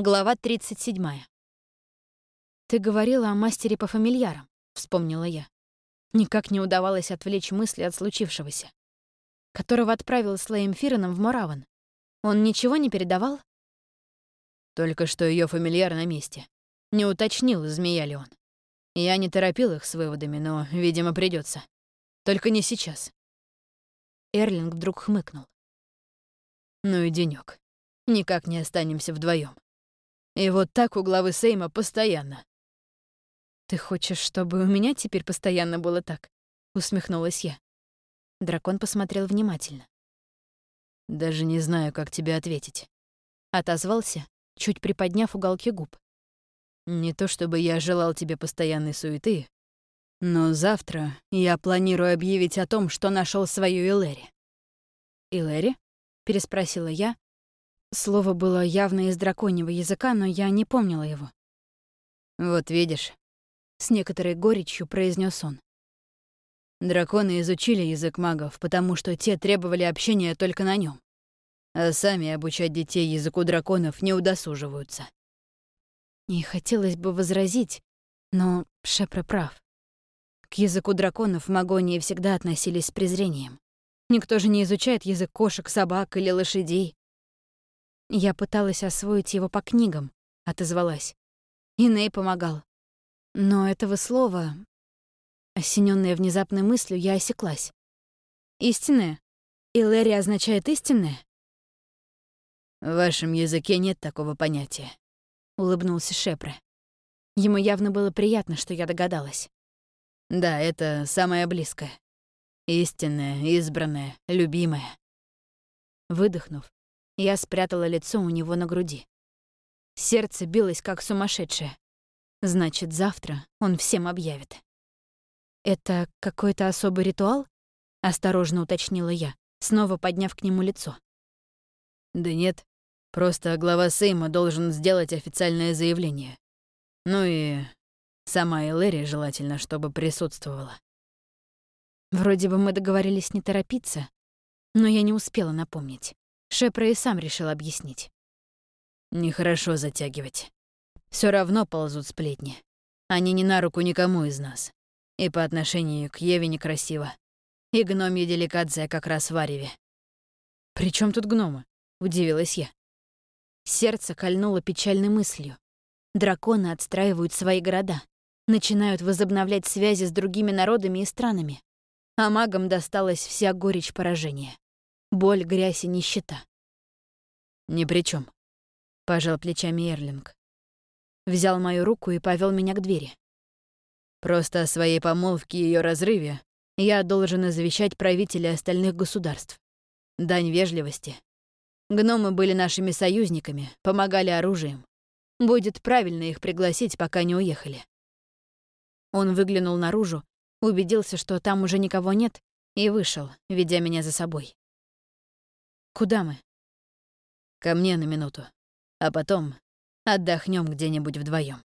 Глава 37. «Ты говорила о мастере по фамильярам», — вспомнила я. Никак не удавалось отвлечь мысли от случившегося. Которого отправил с Лейм Фиреном в Мораван. Он ничего не передавал? Только что ее фамильяр на месте. Не уточнил, змея ли он. Я не торопил их с выводами, но, видимо, придется. Только не сейчас. Эрлинг вдруг хмыкнул. Ну и денёк. Никак не останемся вдвоем. И вот так у главы Сейма постоянно. «Ты хочешь, чтобы у меня теперь постоянно было так?» — усмехнулась я. Дракон посмотрел внимательно. «Даже не знаю, как тебе ответить». Отозвался, чуть приподняв уголки губ. «Не то чтобы я желал тебе постоянной суеты, но завтра я планирую объявить о том, что нашел свою Илэри». «Илэри?» — переспросила я, Слово было явно из драконьего языка, но я не помнила его. «Вот видишь», — с некоторой горечью произнес он. Драконы изучили язык магов, потому что те требовали общения только на нем, а сами обучать детей языку драконов не удосуживаются. И хотелось бы возразить, но Шепра прав. К языку драконов в Магонии всегда относились с презрением. Никто же не изучает язык кошек, собак или лошадей. Я пыталась освоить его по книгам, отозвалась. Иней помогал. Но этого слова, осененная внезапной мыслью, я осеклась. Истинное? Илэри означает истинное? В вашем языке нет такого понятия, улыбнулся Шепре. Ему явно было приятно, что я догадалась. Да, это самое близкое. Истинное, избранное, любимое. Выдохнув, я спрятала лицо у него на груди. Сердце билось как сумасшедшее. Значит, завтра он всем объявит. «Это какой-то особый ритуал?» — осторожно уточнила я, снова подняв к нему лицо. «Да нет, просто глава Сейма должен сделать официальное заявление. Ну и сама Элэри желательно, чтобы присутствовала». Вроде бы мы договорились не торопиться, но я не успела напомнить. Шепра и сам решил объяснить. Нехорошо затягивать. Все равно ползут сплетни. Они не на руку никому из нас. И по отношению к Еве некрасиво. И гномья деликация как раз в Ареве. «При чем тут гномы?» — удивилась я. Сердце кольнуло печальной мыслью. Драконы отстраивают свои города, начинают возобновлять связи с другими народами и странами. А магам досталась вся горечь поражения. Боль, грязь и нищета. «Ни при чем, пожал плечами Эрлинг. Взял мою руку и повел меня к двери. «Просто о своей помолвке и ее разрыве я должен извещать правителей остальных государств. Дань вежливости. Гномы были нашими союзниками, помогали оружием. Будет правильно их пригласить, пока не уехали». Он выглянул наружу, убедился, что там уже никого нет, и вышел, ведя меня за собой. Куда мы? Ко мне на минуту. А потом отдохнем где-нибудь вдвоем.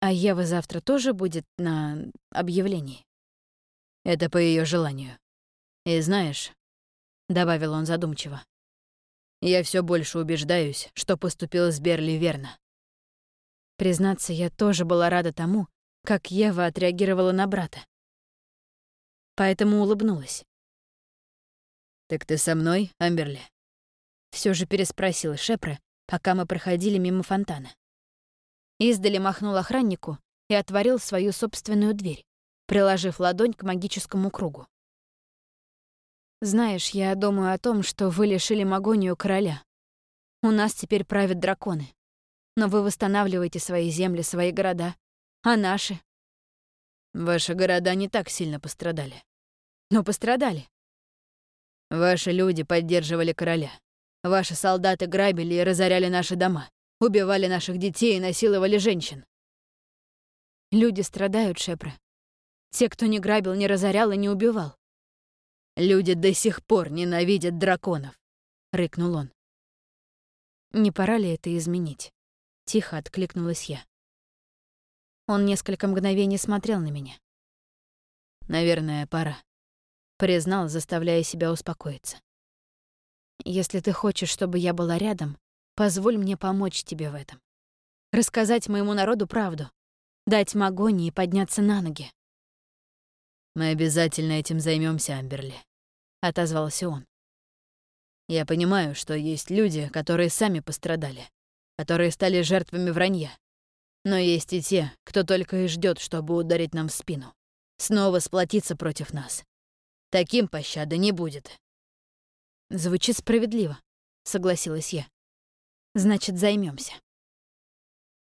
А Ева завтра тоже будет на объявлении? Это по ее желанию. И знаешь, — добавил он задумчиво, — я все больше убеждаюсь, что поступил с Берли верно. Признаться, я тоже была рада тому, как Ева отреагировала на брата. Поэтому улыбнулась. «Так ты со мной, Амберли?» Все же переспросил Шепре, пока мы проходили мимо фонтана. Издали махнул охраннику и отворил свою собственную дверь, приложив ладонь к магическому кругу. «Знаешь, я думаю о том, что вы лишили Магонию короля. У нас теперь правят драконы. Но вы восстанавливаете свои земли, свои города. А наши?» «Ваши города не так сильно пострадали». «Но пострадали. Ваши люди поддерживали короля. Ваши солдаты грабили и разоряли наши дома, убивали наших детей и насиловали женщин. Люди страдают, Шепре. Те, кто не грабил, не разорял и не убивал. Люди до сих пор ненавидят драконов, — рыкнул он. Не пора ли это изменить? Тихо откликнулась я. Он несколько мгновений смотрел на меня. Наверное, пора признал, заставляя себя успокоиться. «Если ты хочешь, чтобы я была рядом, позволь мне помочь тебе в этом. Рассказать моему народу правду, дать Магонии подняться на ноги. «Мы обязательно этим займемся, Амберли», — отозвался он. «Я понимаю, что есть люди, которые сами пострадали, которые стали жертвами вранья. Но есть и те, кто только и ждет, чтобы ударить нам в спину, снова сплотиться против нас. Таким пощады не будет». «Звучит справедливо», — согласилась я. «Значит, займемся.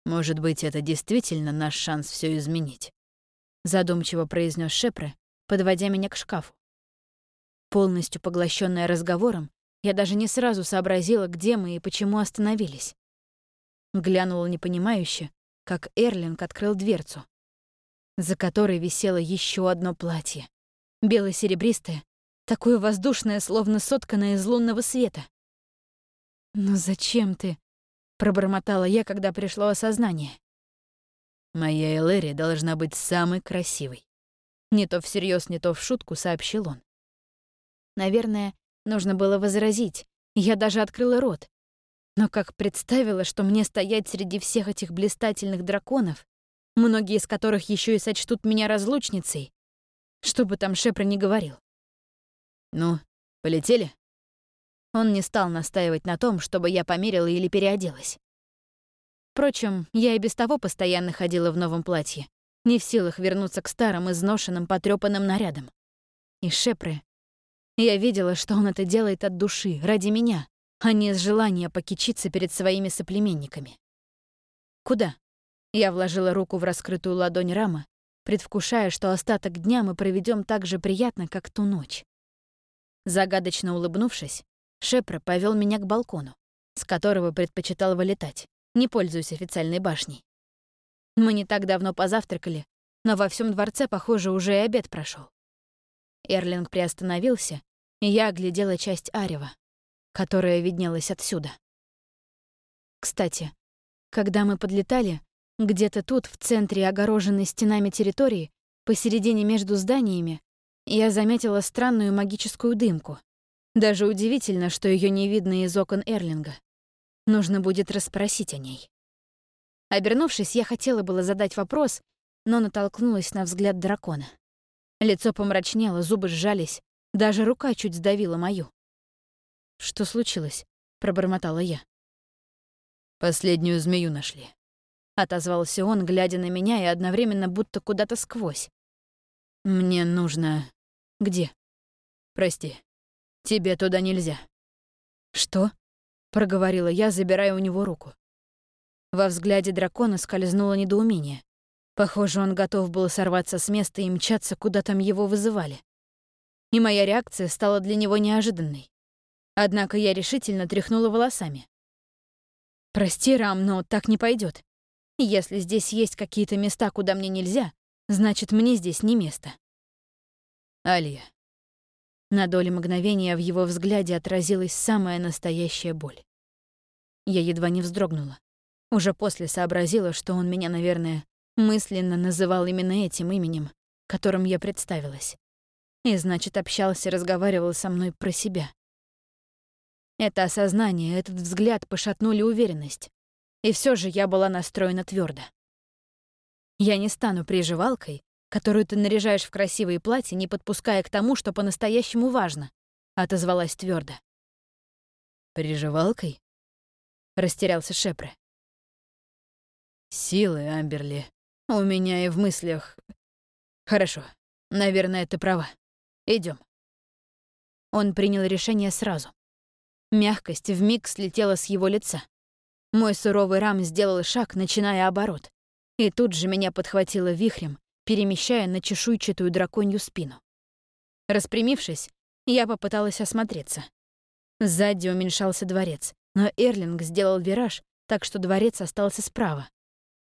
«Может быть, это действительно наш шанс все изменить?» Задумчиво произнес Шепре, подводя меня к шкафу. Полностью поглощенная разговором, я даже не сразу сообразила, где мы и почему остановились. Глянула непонимающе, как Эрлинг открыл дверцу, за которой висело еще одно платье. Бело-серебристое, такое воздушное, словно сотканное из лунного света. «Ну зачем ты?» — пробормотала я, когда пришло осознание. «Моя Элэри должна быть самой красивой». Не то всерьез, не то в шутку сообщил он. Наверное, нужно было возразить. Я даже открыла рот. Но как представила, что мне стоять среди всех этих блистательных драконов, многие из которых еще и сочтут меня разлучницей, что бы там Шепра не говорил. «Ну, полетели?» Он не стал настаивать на том, чтобы я померила или переоделась. Впрочем, я и без того постоянно ходила в новом платье, не в силах вернуться к старым, изношенным, потрёпанным нарядам. И Шепре... Я видела, что он это делает от души, ради меня, а не из желания покичиться перед своими соплеменниками. «Куда?» Я вложила руку в раскрытую ладонь Рама, предвкушая, что остаток дня мы проведем так же приятно, как ту ночь. Загадочно улыбнувшись, Шепра повел меня к балкону, с которого предпочитал вылетать, не пользуясь официальной башней. Мы не так давно позавтракали, но во всем дворце, похоже, уже и обед прошел. Эрлинг приостановился, и я оглядела часть Арева, которая виднелась отсюда. Кстати, когда мы подлетали, где-то тут, в центре огороженной стенами территории, посередине между зданиями, я заметила странную магическую дымку, даже удивительно, что ее не видно из окон Эрлинга. Нужно будет расспросить о ней. Обернувшись, я хотела было задать вопрос, но натолкнулась на взгляд дракона. Лицо помрачнело, зубы сжались, даже рука чуть сдавила мою. «Что случилось?» — пробормотала я. «Последнюю змею нашли», — отозвался он, глядя на меня и одновременно будто куда-то сквозь. «Мне нужно...» «Где?» «Прости, Тебе туда нельзя». «Что?» — проговорила я, забирая у него руку. Во взгляде дракона скользнуло недоумение. Похоже, он готов был сорваться с места и мчаться, куда там его вызывали. И моя реакция стала для него неожиданной. Однако я решительно тряхнула волосами. «Прости, Рам, но так не пойдет. Если здесь есть какие-то места, куда мне нельзя, значит, мне здесь не место». «Алия, на долю мгновения в его взгляде отразилась самая настоящая боль. Я едва не вздрогнула. Уже после сообразила, что он меня, наверное, мысленно называл именно этим именем, которым я представилась. И, значит, общался, разговаривал со мной про себя. Это осознание, этот взгляд пошатнули уверенность. И все же я была настроена твердо. Я не стану приживалкой, которую ты наряжаешь в красивые платья, не подпуская к тому, что по-настоящему важно», — отозвалась твердо. «Приживалкой?» — растерялся Шепре. «Силы, Амберли. У меня и в мыслях... Хорошо, наверное, ты права. Идем. Он принял решение сразу. Мягкость вмиг слетела с его лица. Мой суровый рам сделал шаг, начиная оборот. И тут же меня подхватило вихрем, перемещая на чешуйчатую драконью спину. Распрямившись, я попыталась осмотреться. Сзади уменьшался дворец, но Эрлинг сделал вираж, так что дворец остался справа,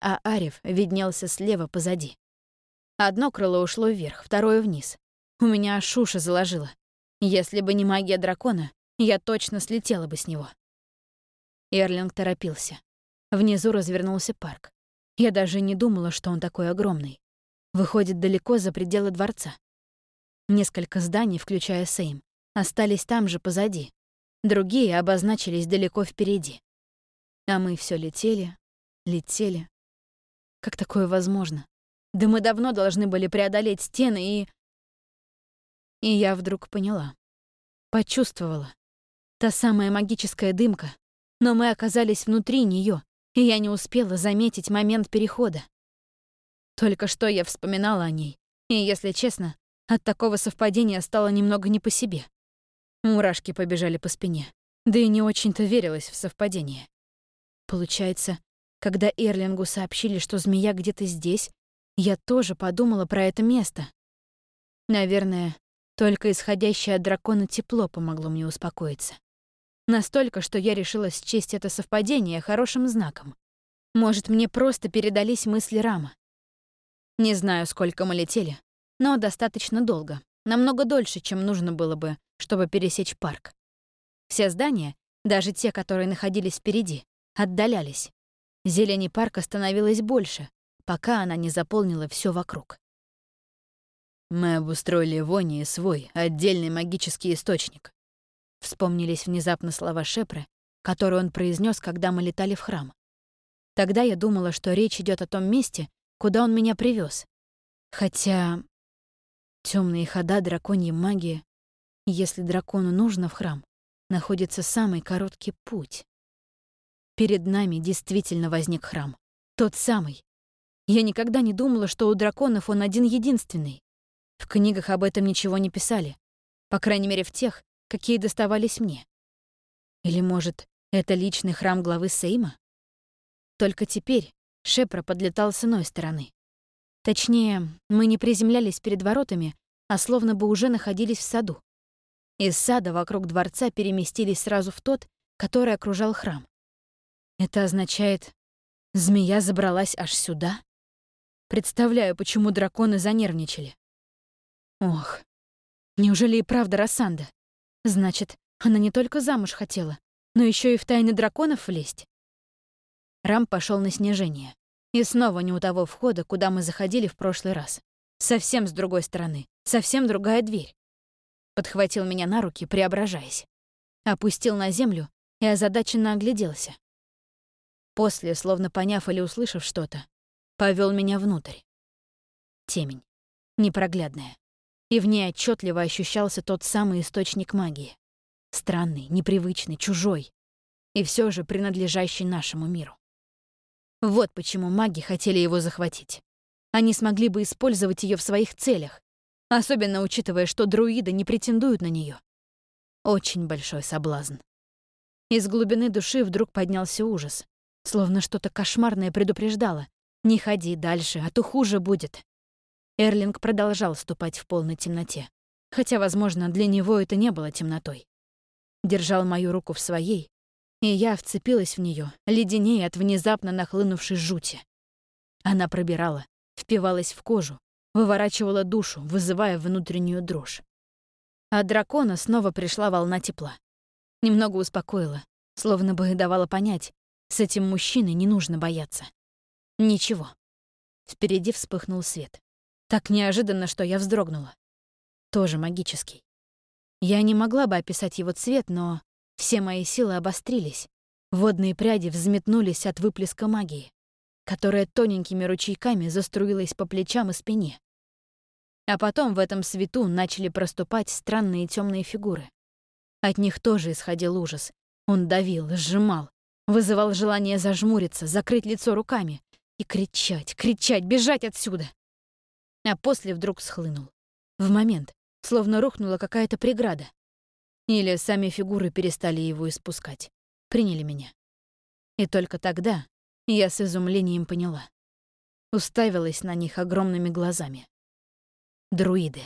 а Арев виднелся слева позади. Одно крыло ушло вверх, второе — вниз. У меня аж уши заложило. Если бы не магия дракона, я точно слетела бы с него. Эрлинг торопился. Внизу развернулся парк. Я даже не думала, что он такой огромный выходит далеко за пределы дворца. Несколько зданий, включая Сейм, остались там же позади. Другие обозначились далеко впереди. А мы все летели, летели. Как такое возможно? Да мы давно должны были преодолеть стены и... И я вдруг поняла. Почувствовала. Та самая магическая дымка. Но мы оказались внутри нее, и я не успела заметить момент перехода. Только что я вспоминала о ней, и, если честно, от такого совпадения стало немного не по себе. Мурашки побежали по спине, да и не очень-то верилось в совпадение. Получается, когда Эрлингу сообщили, что змея где-то здесь, я тоже подумала про это место. Наверное, только исходящее от дракона тепло помогло мне успокоиться. Настолько, что я решила счесть это совпадение хорошим знаком. Может, мне просто передались мысли Рама. Не знаю, сколько мы летели, но достаточно долго, намного дольше, чем нужно было бы, чтобы пересечь парк. Все здания, даже те, которые находились впереди, отдалялись. Зелени парка становилось больше, пока она не заполнила все вокруг. Мы обустроили в Онии свой отдельный магический источник. Вспомнились внезапно слова Шепры, которые он произнес, когда мы летали в храм. Тогда я думала, что речь идет о том месте, куда он меня привез. Хотя темные хода драконьей магии, если дракону нужно в храм, находится самый короткий путь. Перед нами действительно возник храм. Тот самый, я никогда не думала, что у драконов он один-единственный. В книгах об этом ничего не писали. По крайней мере, в тех, какие доставались мне. Или, может, это личный храм главы Сейма? Только теперь Шепра подлетал с иной стороны. Точнее, мы не приземлялись перед воротами, а словно бы уже находились в саду. Из сада вокруг дворца переместились сразу в тот, который окружал храм. Это означает, змея забралась аж сюда? Представляю, почему драконы занервничали. Ох, неужели и правда Рассанда? Значит, она не только замуж хотела, но еще и в тайны драконов влезть. Рам пошел на снижение. И снова не у того входа, куда мы заходили в прошлый раз. Совсем с другой стороны, совсем другая дверь. Подхватил меня на руки, преображаясь. Опустил на землю и озадаченно огляделся. После, словно поняв или услышав что-то, повел меня внутрь. Темень. Непроглядная. И в ней отчетливо ощущался тот самый источник магии. Странный, непривычный, чужой. И все же принадлежащий нашему миру. Вот почему маги хотели его захватить. Они смогли бы использовать ее в своих целях, особенно учитывая, что друиды не претендуют на нее. Очень большой соблазн. Из глубины души вдруг поднялся ужас, словно что-то кошмарное предупреждало, «Не ходи дальше, а то хуже будет». Эрлинг продолжал ступать в полной темноте, хотя, возможно, для него это не было темнотой. Держал мою руку в своей, и я вцепилась в нее, леденее от внезапно нахлынувшей жути. Она пробирала, впивалась в кожу, выворачивала душу, вызывая внутреннюю дрожь. От дракона снова пришла волна тепла. Немного успокоила, словно бы давала понять, с этим мужчиной не нужно бояться. Ничего. Впереди вспыхнул свет. Так неожиданно, что я вздрогнула. Тоже магический. Я не могла бы описать его цвет, но все мои силы обострились. Водные пряди взметнулись от выплеска магии, которая тоненькими ручейками заструилась по плечам и спине. А потом в этом свету начали проступать странные темные фигуры. От них тоже исходил ужас. Он давил, сжимал, вызывал желание зажмуриться, закрыть лицо руками, и кричать, кричать, бежать отсюда. А после вдруг схлынул. В момент, словно рухнула какая-то преграда. Или сами фигуры перестали его испускать. Приняли меня. И только тогда я с изумлением поняла. Уставилась на них огромными глазами. Друиды.